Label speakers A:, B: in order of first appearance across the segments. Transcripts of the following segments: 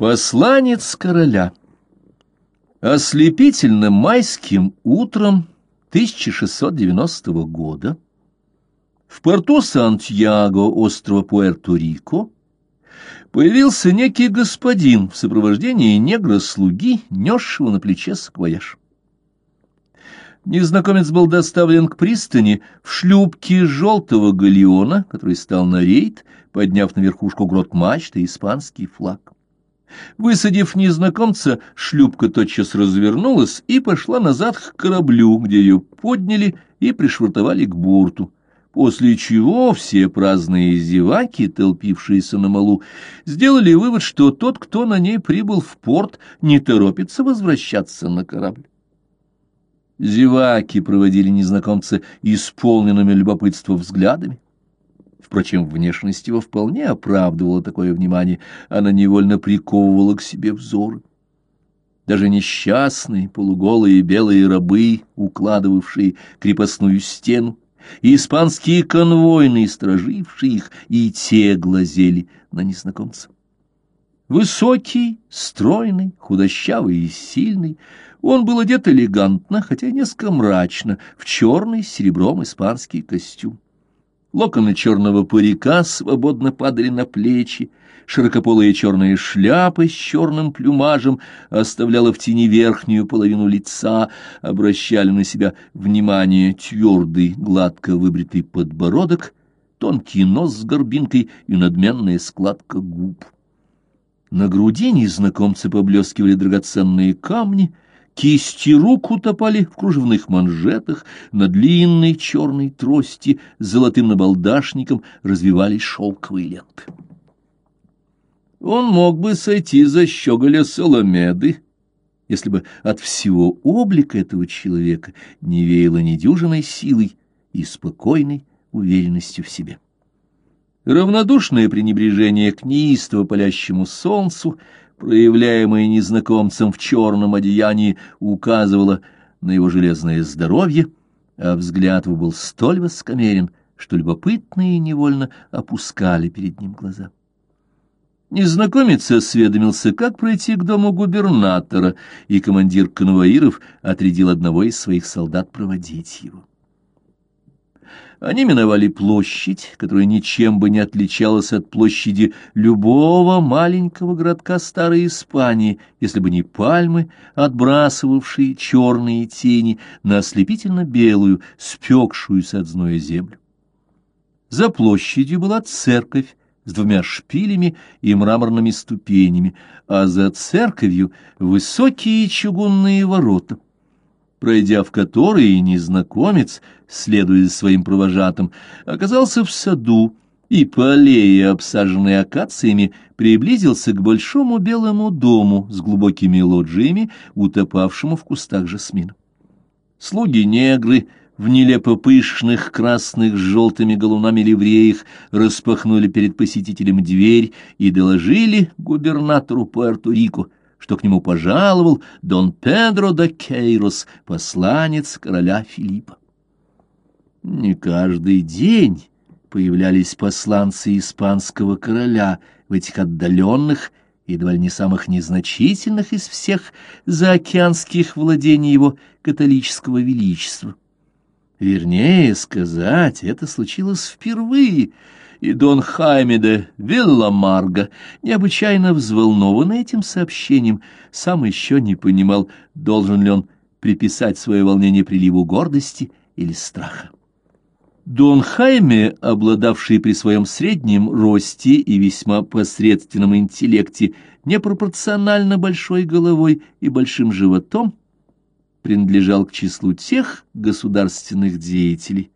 A: Посланец короля Ослепительным майским утром 1690 года в порту Сантьяго острова Пуэрто-Рико появился некий господин в сопровождении негра-слуги, несшего на плече саквояж. Незнакомец был доставлен к пристани в шлюпке желтого галеона, который стал на рейд, подняв на верхушку грот мачты испанский флаг. Высадив незнакомца, шлюпка тотчас развернулась и пошла назад к кораблю, где ее подняли и пришвартовали к борту, после чего все праздные зеваки, толпившиеся на малу, сделали вывод, что тот, кто на ней прибыл в порт, не торопится возвращаться на корабль. Зеваки проводили незнакомца исполненными любопытства взглядами. Впрочем, внешность его вполне оправдывала такое внимание, она невольно приковывала к себе взоры. Даже несчастные, полуголые белые рабы, укладывавшие крепостную стену, и испанские конвойные, стражившие их, и те глазели на незнакомца. Высокий, стройный, худощавый и сильный, он был одет элегантно, хотя несколько мрачно, в черный с серебром испанский костюм. Локоны черного парика свободно падали на плечи, широкополые черные шляпы с черным плюмажем оставляла в тени верхнюю половину лица, обращали на себя внимание твердый, гладко выбритый подбородок, тонкий нос с горбинкой и надменная складка губ. На груди незнакомцы поблескивали драгоценные камни — Кисти рук утопали в кружевных манжетах, на длинной черной трости с золотым набалдашником развивались шелковые ленты. Он мог бы сойти за щеголя Соломеды, если бы от всего облика этого человека не веяло недюжиной силой и спокойной уверенностью в себе. Равнодушное пренебрежение к неистово палящему солнцу — проявляемое незнакомцем в черном одеянии, указывало на его железное здоровье, а взгляд его был столь воскомерен, что любопытные невольно опускали перед ним глаза. Незнакомец осведомился, как пройти к дому губернатора, и командир конвоиров отрядил одного из своих солдат проводить его. Они миновали площадь, которая ничем бы не отличалась от площади любого маленького городка старой Испании, если бы не пальмы, отбрасывавшие черные тени на ослепительно-белую, спекшуюся от зноя землю. За площадью была церковь с двумя шпилями и мраморными ступенями, а за церковью высокие чугунные ворота — пройдя в который незнакомец, следуя за своим провожатым, оказался в саду и по аллее, обсаженной акациями, приблизился к большому белому дому с глубокими лоджиями, утопавшему в кустах жасмина. Слуги-негры в нелепо пышных красных с желтыми галунами ливреях распахнули перед посетителем дверь и доложили губернатору Пуэрто-Рико, что к нему пожаловал Дон Педро де Кейрос, посланец короля Филиппа. Не каждый день появлялись посланцы испанского короля в этих отдаленных едва ли не самых незначительных из всех заокеанских владений его католического величества. Вернее сказать, это случилось впервые — и Дон Хайме де Вилламарго, необычайно взволнованный этим сообщением, сам еще не понимал, должен ли он приписать свое волнение приливу гордости или страха. Дон Хайме, обладавший при своем среднем росте и весьма посредственном интеллекте непропорционально большой головой и большим животом, принадлежал к числу тех государственных деятелей,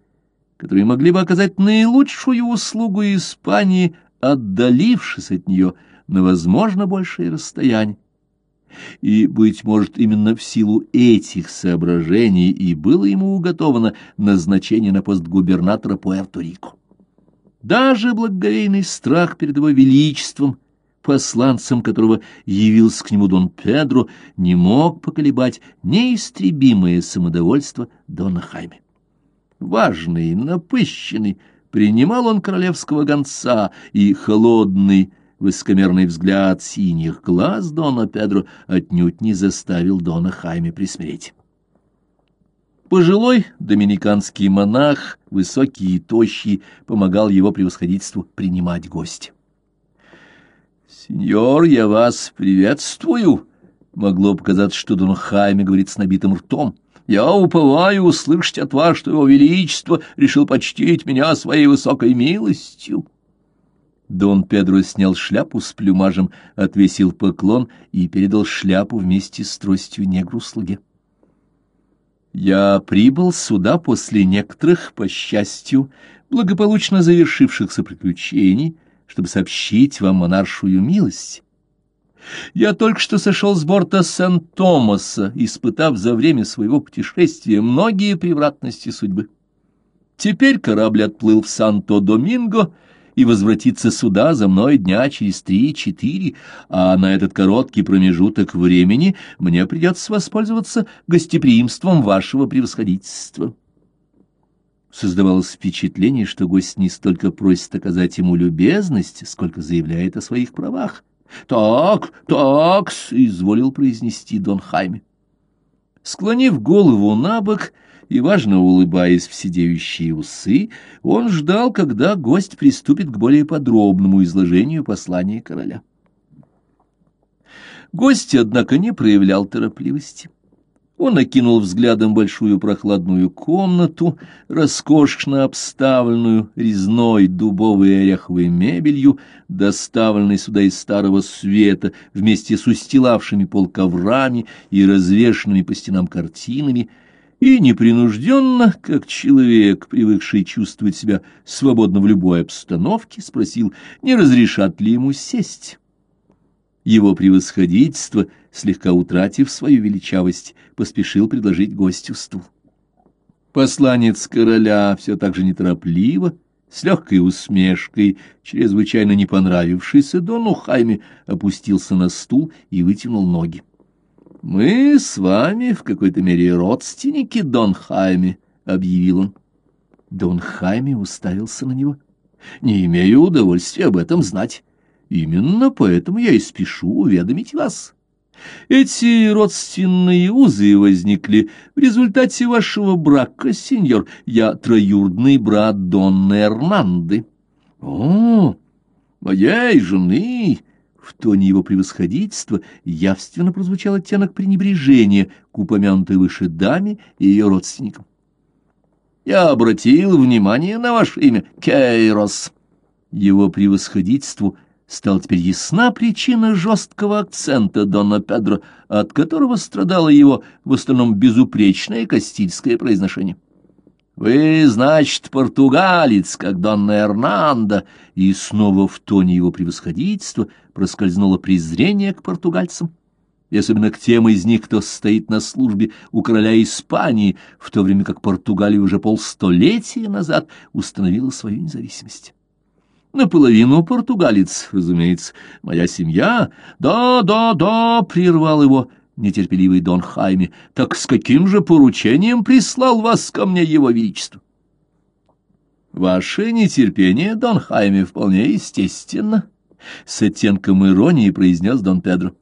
A: которые могли бы оказать наилучшую услугу Испании, отдалившись от нее на, возможно, большее расстояние. И, быть может, именно в силу этих соображений и было ему уготовано назначение на пост губернатора Пуэрто-Рико. Даже благоговейный страх перед его величеством, посланцем которого явился к нему Дон Педро, не мог поколебать неистребимое самодовольство Дона Хайме важный, напыщенный, принимал он королевского гонца и холодный, Высокомерный взгляд синих глаз Дона Педро отнюдь не заставил Дона Хайме присмиреть. Пожилой доминиканский монах, высокий и тощий, помогал его превосходительству принимать гостя. «Сеньор, я вас приветствую!» Могло показаться, что Дон Хайме говорит с набитым ртом. «Я уповаю услышать от вас, что его величество решил почтить меня своей высокой милостью». Дон Педро снял шляпу с плюмажем, отвесил поклон и передал шляпу вместе с тростью негру-слуге. «Я прибыл сюда после некоторых, по счастью, благополучно завершившихся приключений, чтобы сообщить вам монаршую милость. Я только что сошел с борта Сент-Томаса, испытав за время своего путешествия многие превратности судьбы. Теперь корабль отплыл в Санто-Доминго, и возвратиться сюда за мной дня через три-четыре, а на этот короткий промежуток времени мне придется воспользоваться гостеприимством вашего превосходительства. Создавалось впечатление, что гость не столько просит оказать ему любезность, сколько заявляет о своих правах. «Так, так», — изволил произнести Дон Хайме. Склонив голову на бок, — и, важно улыбаясь в сидеющие усы, он ждал, когда гость приступит к более подробному изложению послания короля. Гость, однако, не проявлял торопливости. Он окинул взглядом большую прохладную комнату, роскошно обставленную резной дубовой и ореховой мебелью, доставленной сюда из старого света, вместе с устилавшими пол коврами и развешенными по стенам картинами — и непринужденно, как человек, привыкший чувствовать себя свободно в любой обстановке, спросил, не разрешат ли ему сесть. Его превосходительство, слегка утратив свою величавость, поспешил предложить гостю стул. Посланец короля все так же неторопливо, с легкой усмешкой, чрезвычайно не понравившийся Дону Хайме, опустился на стул и вытянул ноги. «Мы с вами в какой-то мере родственники, Дон Хайме», — объявил он. Дон Хайме уставился на него. «Не имею удовольствия об этом знать. Именно поэтому я и спешу уведомить вас. Эти родственные узы возникли в результате вашего брака, сеньор. Я троюродный брат Донны Эрнанды». «О, моей жены!» В тоне его превосходительства явственно прозвучал оттенок пренебрежения к упомянутой выше даме и ее родственникам. «Я обратил внимание на ваше имя, Кейрос». Его превосходительству стала теперь ясна причина жесткого акцента Дона Педро, от которого страдало его в основном безупречное кастильское произношение. «Вы, значит, португалец, как Донна Эрнанда!» И снова в тоне его превосходительства проскользнуло презрение к португальцам, и особенно к тем из них, кто стоит на службе у короля Испании, в то время как Португалия уже полстолетия назад установила свою независимость. Наполовину португалец, разумеется, моя семья. Да, да, да, прервал его нетерпеливый Дон Хайме, так с каким же поручением прислал вас ко мне его величество? Ваше нетерпение, Дон Хайме, вполне естественно, — с оттенком иронии произнес Дон Педро.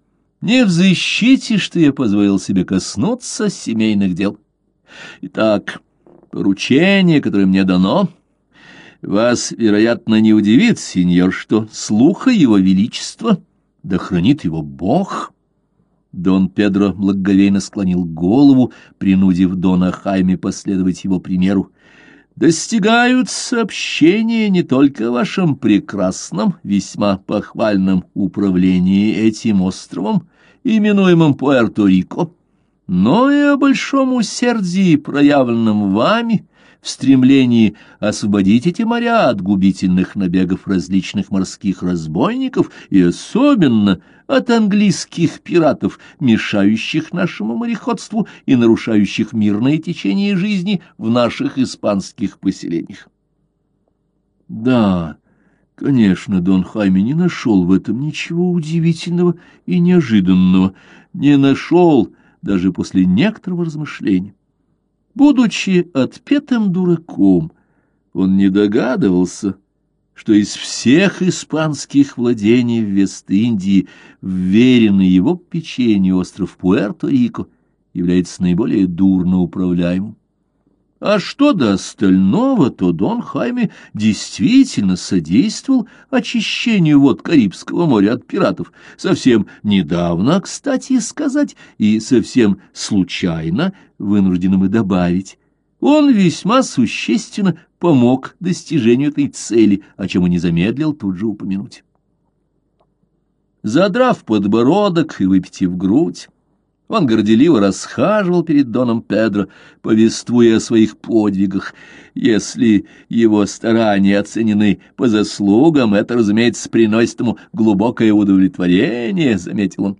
A: Не взыщите, что я позволил себе коснуться семейных дел. Итак, поручение, которое мне дано, вас, вероятно, не удивит, сеньор, что слуха его величества, да хранит его Бог, — Дон Педро благоговейно склонил голову, принудив Дона Хайме последовать его примеру. «Достигают сообщения не только о вашем прекрасном, весьма похвальном управлении этим островом, именуемым Пуэрто-Рико, но и о большом усердии, проявленном вами в стремлении освободить эти моря от губительных набегов различных морских разбойников и особенно от английских пиратов, мешающих нашему мореходству и нарушающих мирное течение жизни в наших испанских поселениях. Да, конечно, Дон Хайме не нашел в этом ничего удивительного и неожиданного, не нашел даже после некоторого размышления. Будучи отпетым дураком, он не догадывался, что из всех испанских владений в Вест-Индии вверенный его печенью остров Пуэрто-Рико является наиболее дурно управляемым. А что до остального, то Дон Хайме действительно содействовал очищению вод Карибского моря от пиратов. Совсем недавно, кстати сказать, и совсем случайно, вынуждены добавить, он весьма существенно помог достижению этой цели, о чем и не замедлил тут же упомянуть. Задрав подбородок и выпитив грудь, он горделиво расхаживал перед Доном Педро, повествуя о своих подвигах. Если его старания оценены по заслугам, это, разумеется, приносит ему глубокое удовлетворение, — заметил он.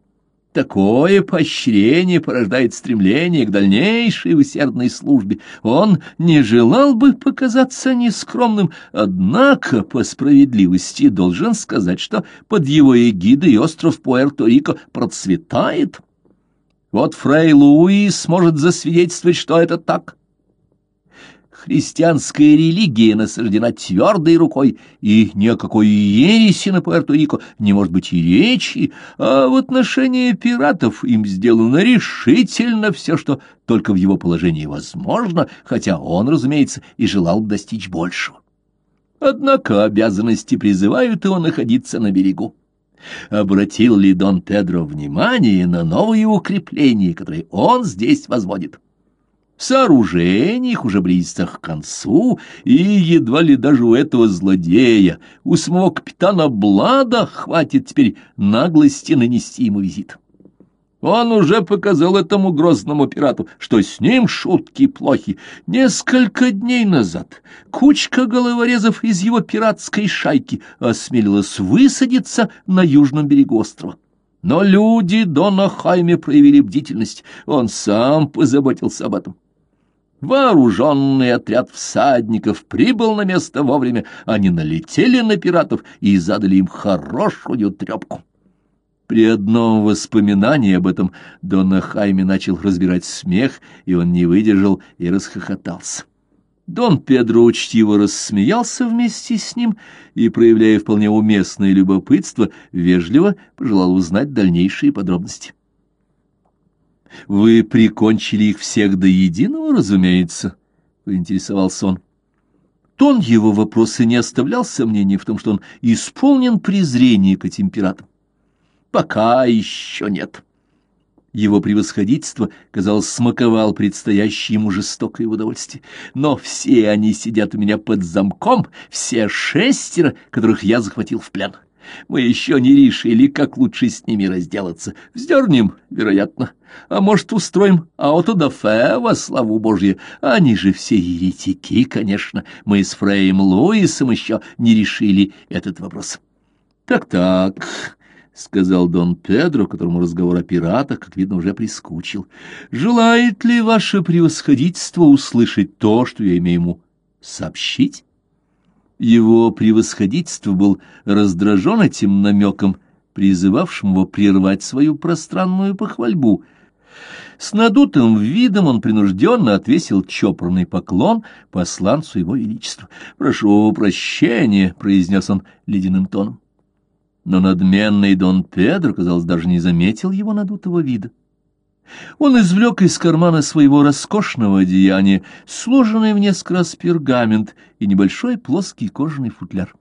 A: Такое поощрение порождает стремление к дальнейшей усердной службе. Он не желал бы показаться нескромным, однако, по справедливости, должен сказать, что под его эгидой остров Пуэрто-Рико процветает. Вот фрей Луис может засвидетельствовать, что это так. Христианская религия насаждена твердой рукой, и ни о какой ереси на Пуэрто-Рико не может быть и речи, а в отношении пиратов им сделано решительно все, что только в его положении возможно, хотя он, разумеется, и желал достичь большего. Однако обязанности призывают его находиться на берегу. Обратил ли Дон Педро внимание на новые укрепления, которые он здесь возводит? Сооружение их уже близится к концу, и едва ли даже у этого злодея, у самого капитана Блада, хватит теперь наглости нанести ему визит. Он уже показал этому грозному пирату, что с ним шутки плохи. Несколько дней назад кучка головорезов из его пиратской шайки осмелилась высадиться на южном берегу острова. Но люди Дона Хайме проявили бдительность, он сам позаботился об этом. Вооруженный отряд всадников прибыл на место вовремя, они налетели на пиратов и задали им хорошую трепку. При одном воспоминании об этом Дона Хайме начал разбирать смех, и он не выдержал и расхохотался. Дон Педро учтиво рассмеялся вместе с ним и, проявляя вполне уместное любопытство, вежливо пожелал узнать дальнейшие подробности. — Вы прикончили их всех до единого, разумеется? — поинтересовался он. Тон его вопроса не оставлял сомнений в том, что он исполнен презрения к этим пиратам. Пока еще нет. Его превосходительство, казалось, смаковал предстоящее ему жестокое удовольствие. Но все они сидят у меня под замком, все шестеро, которых я захватил в плен. Мы еще не решили, как лучше с ними разделаться. Вздернем, вероятно. А может, устроим аутодафе во славу Божью. Они же все еретики, конечно. Мы с Фреем Луисом еще не решили этот вопрос. Так-так, — сказал Дон Педро, которому разговор о пиратах, как видно, уже прискучил. — Желает ли ваше превосходительство услышать то, что я имею ему сообщить? Его превосходительство был раздражен этим намеком, призывавшим его прервать свою пространную похвальбу. С надутым видом он принужденно отвесил чопорный поклон посланцу его величества. «Прошу прощения», — произнес он ледяным тоном но надменный Дон Педро, казалось, даже не заметил его надутого вида. Он извлек из кармана своего роскошного одеяния сложенный в несколько раз пергамент и небольшой плоский кожаный футляр.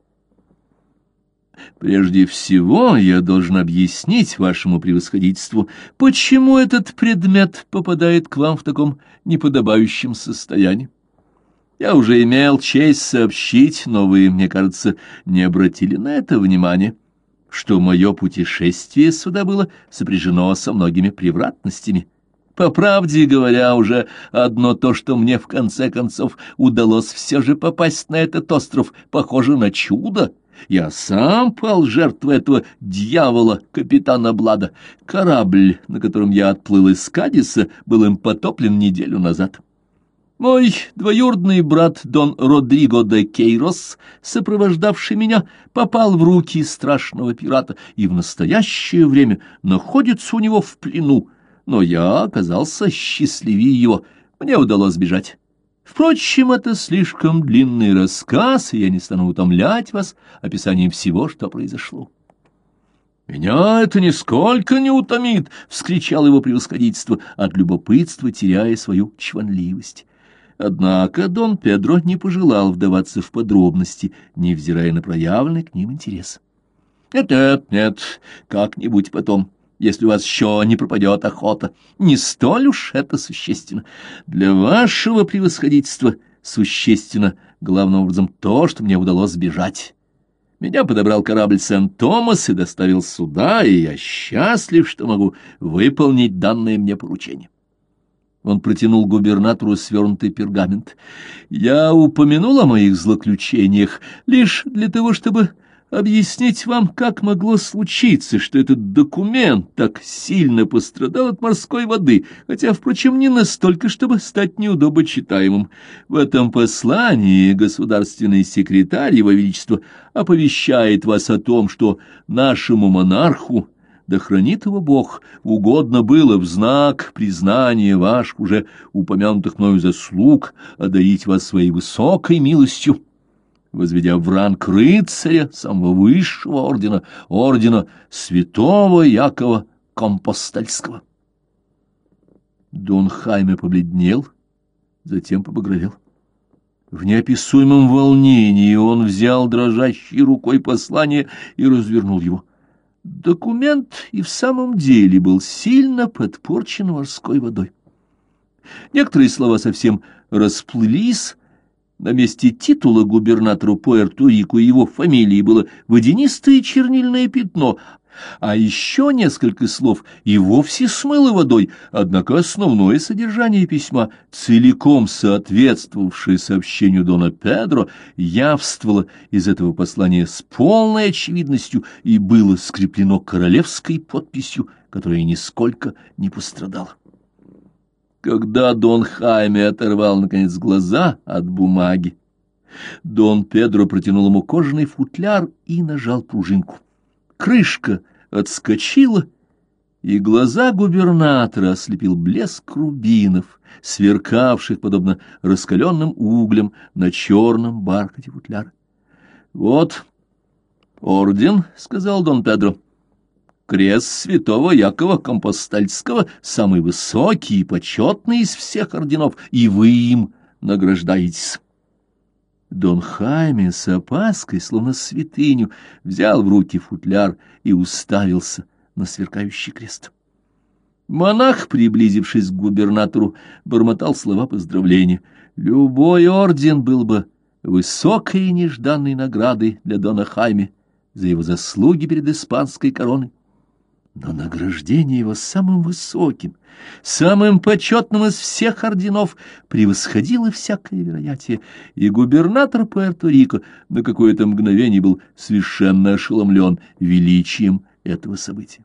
A: Прежде всего, я должен объяснить вашему превосходительству, почему этот предмет попадает к вам в таком неподобающем состоянии. Я уже имел честь сообщить, но вы, мне кажется, не обратили на это внимания что мое путешествие сюда было сопряжено со многими превратностями. По правде говоря, уже одно то, что мне в конце концов удалось все же попасть на этот остров, похоже на чудо. Я сам пал жертвой этого дьявола, капитана Блада. Корабль, на котором я отплыл из Кадиса, был им потоплен неделю назад. Мой двоюродный брат Дон Родриго де Кейрос, сопровождавший меня, попал в руки страшного пирата и в настоящее время находится у него в плену, но я оказался счастливее его, мне удалось сбежать. Впрочем, это слишком длинный рассказ, и я не стану утомлять вас описанием всего, что произошло. «Меня это нисколько не утомит!» — вскричал его превосходительство, от любопытства теряя свою чванливость. Однако Дон Педро не пожелал вдаваться в подробности, невзирая на проявленный к ним интерес. «Нет, нет, нет, как-нибудь потом, если у вас еще не пропадет охота. Не столь уж это существенно. Для вашего превосходительства существенно, главным образом, то, что мне удалось сбежать». Меня подобрал корабль Сент-Томас и доставил сюда, и я счастлив, что могу выполнить данное мне поручение. Он протянул губернатору свернутый пергамент. «Я упомянул о моих злоключениях лишь для того, чтобы объяснить вам, как могло случиться, что этот документ так сильно пострадал от морской воды, хотя, впрочем, не настолько, чтобы стать неудобочитаемым. В этом послании государственный секретарь Его Величества оповещает вас о том, что нашему монарху да хранит его Бог, угодно было в знак признания ваших уже упомянутых мною заслуг одарить вас своей высокой милостью, возведя в ранг рыцаря самого высшего ордена, ордена святого Якова Компостельского. Дон Хайме побледнел, затем побагровел. В неописуемом волнении он взял дрожащей рукой послание и развернул его. Документ и в самом деле был сильно подпорчен морской водой. Некоторые слова совсем расплылись. На месте титула губернатору Пуэрто-Рико его фамилии было водянистое чернильное пятно, а еще несколько слов и вовсе смыло водой, однако основное содержание письма, целиком соответствовавшее сообщению Дона Педро, явствовало из этого послания с полной очевидностью и было скреплено королевской подписью, которая нисколько не пострадала. Когда Дон Хайме оторвал, наконец, глаза от бумаги, Дон Педро протянул ему кожаный футляр и нажал пружинку крышка отскочила, и глаза губернатора ослепил блеск рубинов, сверкавших, подобно раскаленным углям, на черном бархате футляра. — Вот орден, — сказал Дон Педро, — крест святого Якова Компостальского, самый высокий и почетный из всех орденов, и вы им награждаетесь. Дон Хайме с опаской, словно святыню, взял в руки футляр и уставился на сверкающий крест. Монах, приблизившись к губернатору, бормотал слова поздравления. Любой орден был бы высокой и нежданной наградой для Дона Хайме за его заслуги перед испанской короной. Но награждение его самым высоким, самым почетным из всех орденов превосходило всякое вероятие, и губернатор Пуэрто-Рико на какое-то мгновение был совершенно ошеломлен величием этого события.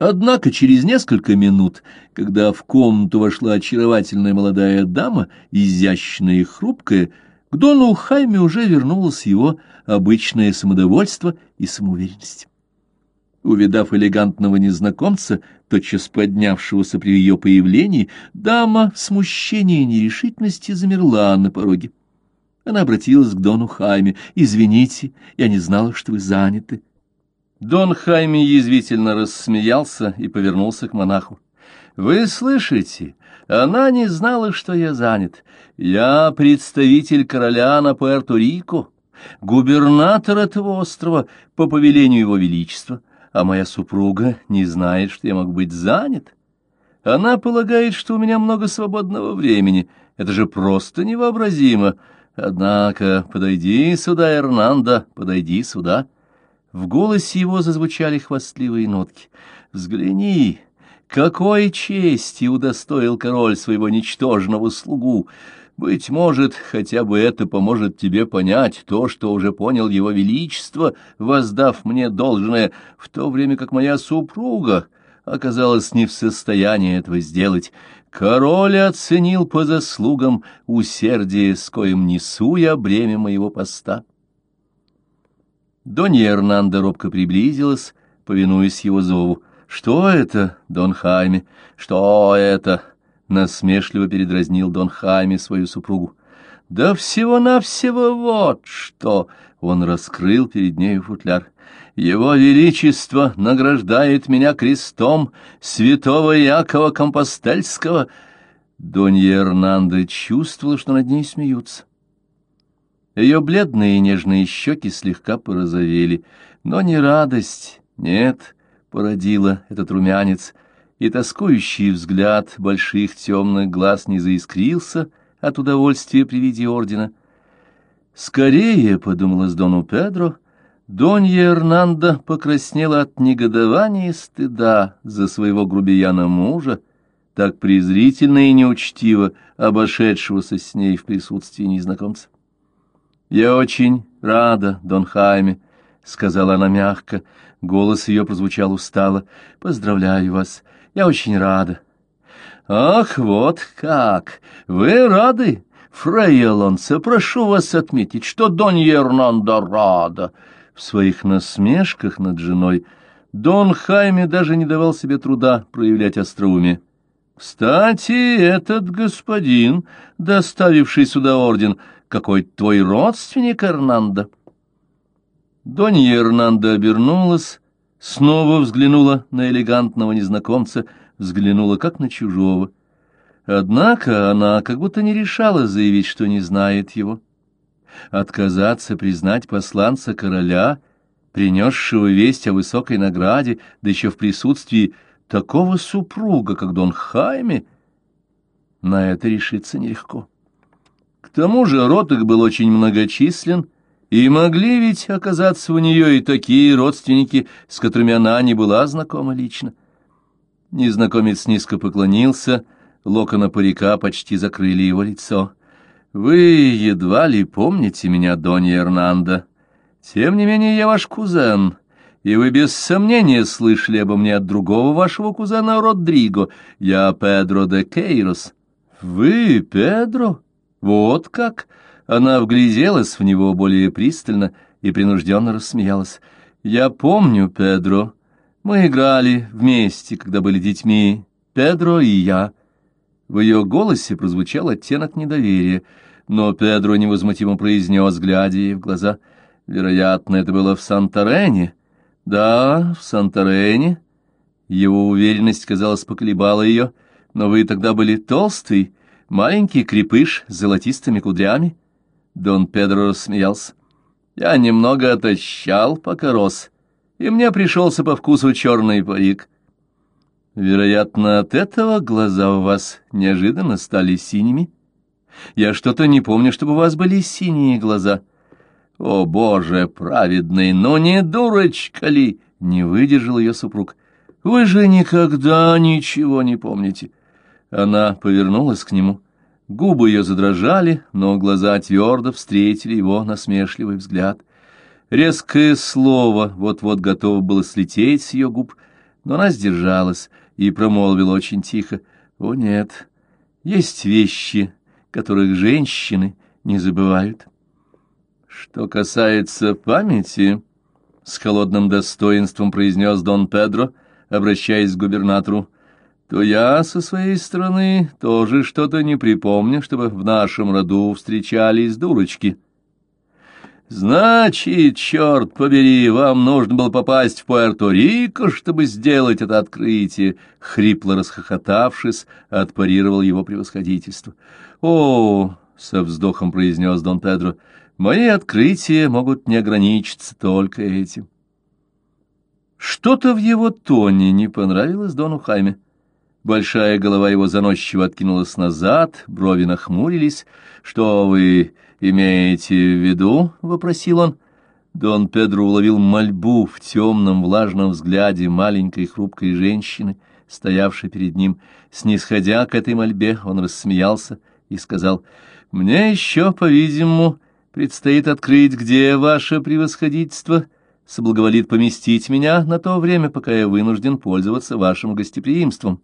A: Однако через несколько минут, когда в комнату вошла очаровательная молодая дама, изящная и хрупкая, к Дону Хайме уже вернулось его обычное самодовольство и самоуверенность. Увидав элегантного незнакомца, тотчас поднявшегося при ее появлении, дама в смущении и нерешительности замерла на пороге. Она обратилась к Дону Хайме. «Извините, я не знала, что вы заняты». Дон Хайме язвительно рассмеялся и повернулся к монаху. «Вы слышите? Она не знала, что я занят. Я представитель короля на Пуэрто-Рико, губернатор этого острова по повелению его величества» а моя супруга не знает, что я могу быть занят. Она полагает, что у меня много свободного времени. Это же просто невообразимо. Однако подойди сюда, Эрнандо, подойди сюда. В голосе его зазвучали хвастливые нотки. Взгляни, какой чести удостоил король своего ничтожного слугу. Быть может, хотя бы это поможет тебе понять то, что уже понял его величество, воздав мне должное, в то время как моя супруга оказалась не в состоянии этого сделать. Король оценил по заслугам усердие, с коим несу я бремя моего поста. Донья Эрнанда робко приблизилась, повинуясь его зову. «Что это, Дон Хайме? Что это?» Насмешливо передразнил Дон Хайме свою супругу. Да всего-навсего вот что! Он раскрыл перед нею футляр. Его Величество награждает меня крестом святого Якова Компостельского. Донья Эрнанда чувствовала, что над ней смеются. Ее бледные и нежные щеки слегка порозовели, но не радость, нет, породила этот румянец, и тоскующий взгляд больших темных глаз не заискрился от удовольствия при виде ордена. «Скорее», — подумалось Дону Педро, — Донья Эрнанда покраснела от негодования и стыда за своего грубияна мужа, так презрительно и неучтиво обошедшегося с ней в присутствии незнакомца. «Я очень рада, Дон Хайме», — сказала она мягко. Голос ее прозвучал устало. «Поздравляю вас. Я очень рада». «Ах, вот как! Вы рады? Фрейелонце, прошу вас отметить, что Донья Эрнанда рада». В своих насмешках над женой Дон Хайме даже не давал себе труда проявлять остроумие. «Кстати, этот господин, доставивший сюда орден, какой твой родственник, Эрнандо?» Донья Эрнанда обернулась, снова взглянула на элегантного незнакомца, взглянула как на чужого. Однако она как будто не решала заявить, что не знает его. Отказаться признать посланца короля, принесшего весть о высокой награде, да еще в присутствии такого супруга, как Дон Хайме, на это решиться нелегко. К тому же род их был очень многочислен, и могли ведь оказаться у нее и такие родственники, с которыми она не была знакома лично. Незнакомец низко поклонился, локона парика почти закрыли его лицо. «Вы едва ли помните меня, Донья Эрнанда. Тем не менее, я ваш кузен, и вы без сомнения слышали обо мне от другого вашего кузена Родриго. Я Педро де Кейрос». «Вы, Педро? Вот как?» Она вгляделась в него более пристально и принужденно рассмеялась. «Я помню, Педро. Мы играли вместе, когда были детьми, Педро и я». В ее голосе прозвучал оттенок недоверия, но Педро невозмутимо произнес, глядя ей в глаза. «Вероятно, это было в Санторене». «Да, в Санторене». Его уверенность, казалось, поколебала ее. «Но вы тогда были толстый, маленький крепыш с золотистыми кудрями». Дон Педро рассмеялся. «Я немного отощал, пока рос, и мне пришелся по вкусу черный парик. Вероятно, от этого глаза у вас неожиданно стали синими. Я что-то не помню, чтобы у вас были синие глаза. О, Боже, праведный, но не дурочка ли?» — не выдержал ее супруг. «Вы же никогда ничего не помните». Она повернулась к нему. Губы ее задрожали, но глаза твердо встретили его насмешливый взгляд. Резкое слово вот-вот готово было слететь с ее губ, но она сдержалась и промолвила очень тихо. «О, нет, есть вещи, которых женщины не забывают». «Что касается памяти...» — с холодным достоинством произнес Дон Педро, обращаясь к губернатору, — то я со своей стороны тоже что-то не припомню, чтобы в нашем роду встречались дурочки. Значит, черт побери, вам нужно было попасть в Пуэрто-Рико, чтобы сделать это открытие, хрипло расхохотавшись, отпарировал его превосходительство. О, со вздохом произнес Дон Педро, мои открытия могут не ограничиться только этим. Что-то в его тоне не понравилось Дону Хайме. Большая голова его заносчиво откинулась назад, брови нахмурились. «Что вы имеете в виду?» — вопросил он. Дон Педро уловил мольбу в темном влажном взгляде маленькой хрупкой женщины, стоявшей перед ним. Снисходя к этой мольбе, он рассмеялся и сказал, «Мне еще, по-видимому, предстоит открыть, где ваше превосходительство соблаговолит поместить меня на то время, пока я вынужден пользоваться вашим гостеприимством»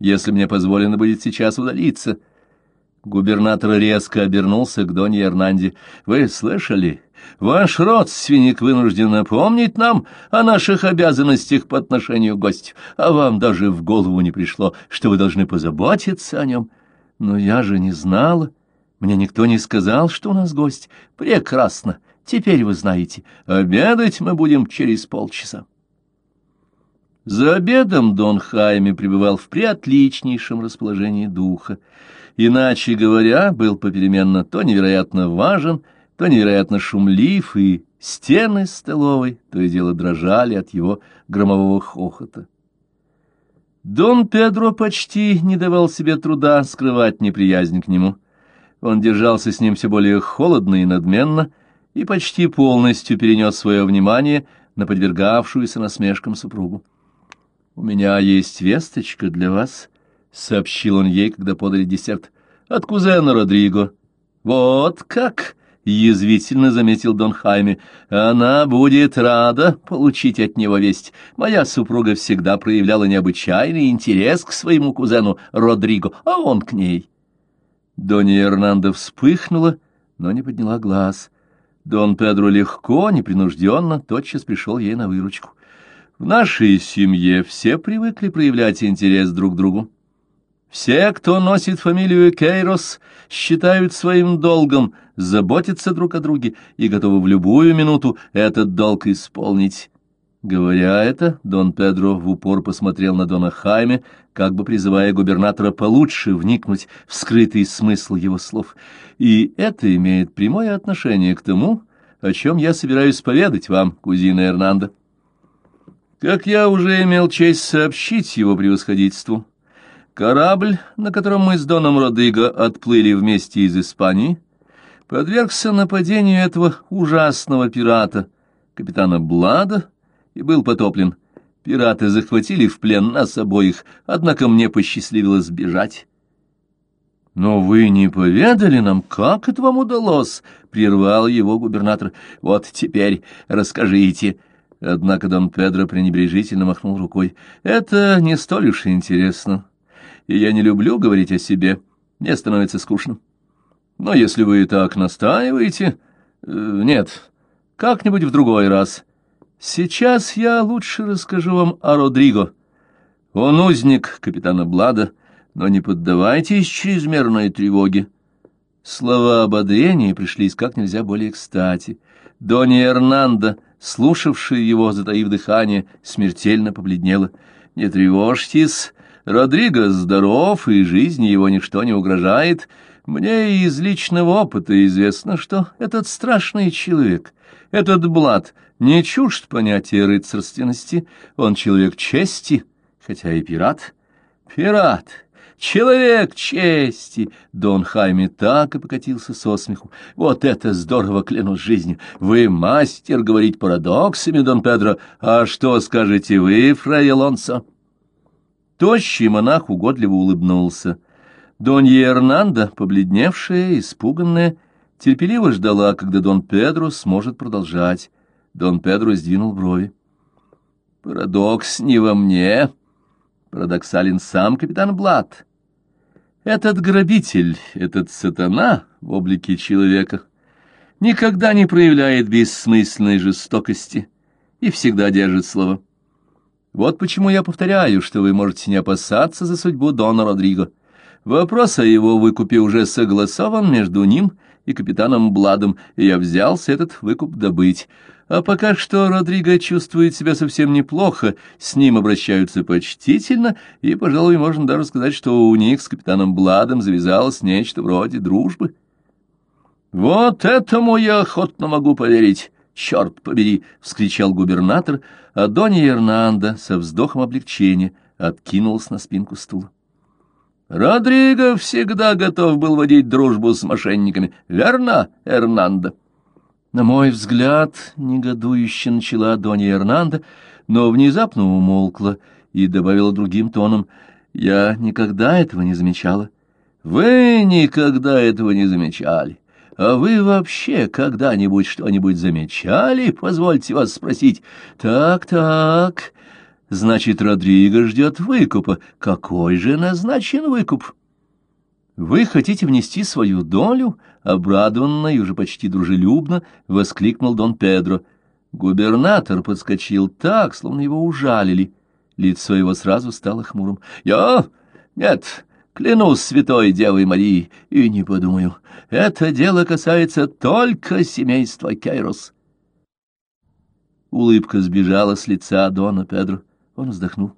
A: если мне позволено будет сейчас удалиться. Губернатор резко обернулся к Донье Эрнанде. «Вы слышали? Ваш родственник вынужден напомнить нам о наших обязанностях по отношению к гостю, а вам даже в голову не пришло, что вы должны позаботиться о нем. Но я же не знала. Мне никто не сказал, что у нас гость. Прекрасно. Теперь вы знаете, обедать мы будем через полчаса. За обедом Дон Хайме пребывал в приотличнейшем расположении духа. Иначе говоря, был попеременно то невероятно важен, то невероятно шумлив, и стены столовой то и дело дрожали от его громового хохота. Дон Педро почти не давал себе труда скрывать неприязнь к нему. Он держался с ним все более холодно и надменно, и почти полностью перенес свое внимание на подвергавшуюся насмешкам супругу. «У меня есть весточка для вас», — сообщил он ей, когда подали десерт, — «от кузена Родриго». «Вот как!» — язвительно заметил Дон Хайме. «Она будет рада получить от него весть. Моя супруга всегда проявляла необычайный интерес к своему кузену Родриго, а он к ней». Донья Эрнандо вспыхнула, но не подняла глаз. Дон Педро легко, непринужденно, тотчас пришел ей на выручку. В нашей семье все привыкли проявлять интерес друг к другу. Все, кто носит фамилию Кейрос, считают своим долгом заботиться друг о друге и готовы в любую минуту этот долг исполнить. Говоря это, Дон Педро в упор посмотрел на Дона Хайме, как бы призывая губернатора получше вникнуть в скрытый смысл его слов. И это имеет прямое отношение к тому, о чем я собираюсь поведать вам, кузина Эрнандо. Как я уже имел честь сообщить его превосходительству, корабль, на котором мы с Доном Родыго отплыли вместе из Испании, подвергся нападению этого ужасного пирата, капитана Блада, и был потоплен. Пираты захватили в плен нас обоих, однако мне посчастливилось сбежать. «Но вы не поведали нам, как это вам удалось?» — прервал его губернатор. «Вот теперь расскажите». Однако Дон Педро пренебрежительно махнул рукой. «Это не столь уж интересно, и я не люблю говорить о себе. Мне становится скучно. Но если вы так настаиваете... Э, нет, как-нибудь в другой раз. Сейчас я лучше расскажу вам о Родриго. Он узник капитана Блада, но не поддавайтесь чрезмерной тревоге». Слова ободрения пришлись как нельзя более кстати. Донья Эрнандо слушавшая его, затаив дыхание, смертельно побледнела. «Не тревожьтесь, Родриго здоров, и жизни его ничто не угрожает. Мне из личного опыта известно, что этот страшный человек, этот Блад, не чужд понятия рыцарственности, он человек чести, хотя и пират. Пират!» Человек чести! Дон Хайме так и покатился со смеху. Вот это здорово, клянусь жизнью! Вы мастер говорить парадоксами, Дон Педро. А что скажете вы, фрай Алонсо? Тощий монах угодливо улыбнулся. Донья Эрнанда, побледневшая, испуганная, терпеливо ждала, когда Дон Педро сможет продолжать. Дон Педро сдвинул брови. «Парадокс не во мне», Парадоксален сам капитан Блад. Этот грабитель, этот сатана в облике человека никогда не проявляет бессмысленной жестокости и всегда держит слово. Вот почему я повторяю, что вы можете не опасаться за судьбу Дона Родриго. Вопрос о его выкупе уже согласован между ним и капитаном Бладом, и я взялся этот выкуп добыть. А пока что Родриго чувствует себя совсем неплохо, с ним обращаются почтительно, и, пожалуй, можно даже сказать, что у них с капитаном Бладом завязалось нечто вроде дружбы. «Вот этому я охотно могу поверить, черт побери!» — вскричал губернатор, а Донья Эрнанда со вздохом облегчения откинулась на спинку стула. «Родриго всегда готов был водить дружбу с мошенниками, верно, Эрнандо?» На мой взгляд, негодующе начала Донья Эрнанда, но внезапно умолкла и добавила другим тоном, «Я никогда этого не замечала». «Вы никогда этого не замечали. А вы вообще когда-нибудь что-нибудь замечали? Позвольте вас спросить. Так-так, значит, Родриго ждет выкупа. Какой же назначен выкуп?» «Вы хотите внести свою долю?» — обрадованно и уже почти дружелюбно воскликнул Дон Педро. Губернатор подскочил так, словно его ужалили. Лицо его сразу стало хмурым. «Я? Нет, клянусь святой Девой Марии, и не подумаю. Это дело касается только семейства Кейрос». Улыбка сбежала с лица Дона Педро. Он вздохнул.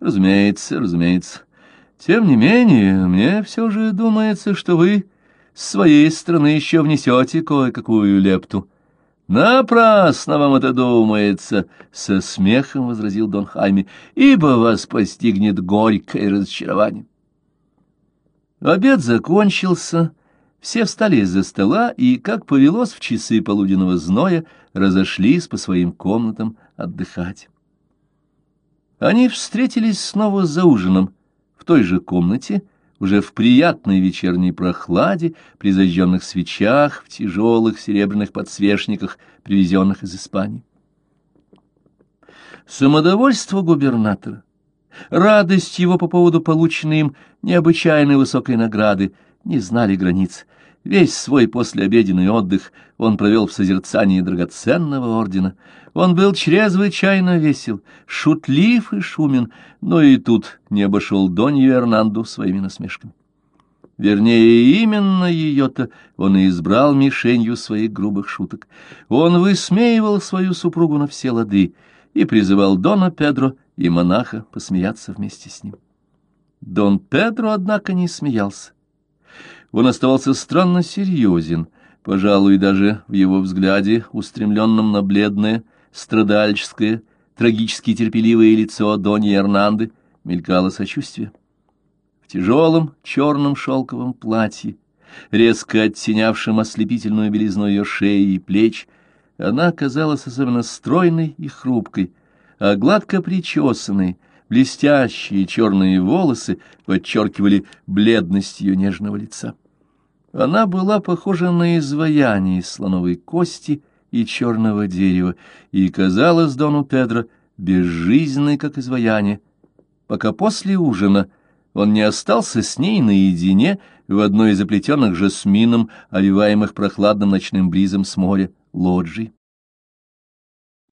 A: «Разумеется, разумеется. Тем не менее, мне все же думается, что вы с своей стороны еще внесете кое-какую лепту». «Напрасно вам это думается!» — со смехом возразил Дон Хайме, «ибо вас постигнет горькое разочарование». Обед закончился, все встали из-за стола и, как повелось в часы полуденного зноя, разошлись по своим комнатам отдыхать. Они встретились снова за ужином в той же комнате, уже в приятной вечерней прохладе, при зажженных свечах, в тяжелых серебряных подсвечниках, привезенных из Испании. Самодовольство губернатора, радость его по поводу полученной им необычайной высокой награды не знали границ. Весь свой послеобеденный отдых он провел в созерцании драгоценного ордена. Он был чрезвычайно весел, шутлив и шумен, но и тут не обошел Донью Эрнанду своими насмешками. Вернее, именно ее-то он и избрал мишенью своих грубых шуток. Он высмеивал свою супругу на все лады и призывал Дона Педро и монаха посмеяться вместе с ним. Дон Педро, однако, не смеялся. Он оставался странно серьезен, пожалуй, даже в его взгляде, устремленном на бледное, страдальческое, трагически терпеливое лицо Доньи Эрнанды, мелькало сочувствие. В тяжелом черном шелковом платье, резко оттенявшем ослепительную белизну ее шеи и плеч, она казалась особенно стройной и хрупкой, а гладко причесанные, блестящие черные волосы подчеркивали бледность ее нежного лица. Она была похожа на изваяние из слоновой кости и черного дерева, и казалась Дону Педро безжизненной, как изваяние, пока после ужина он не остался с ней наедине в одной из оплетенных жасмином, овиваемых прохладным ночным бризом с моря, лоджий.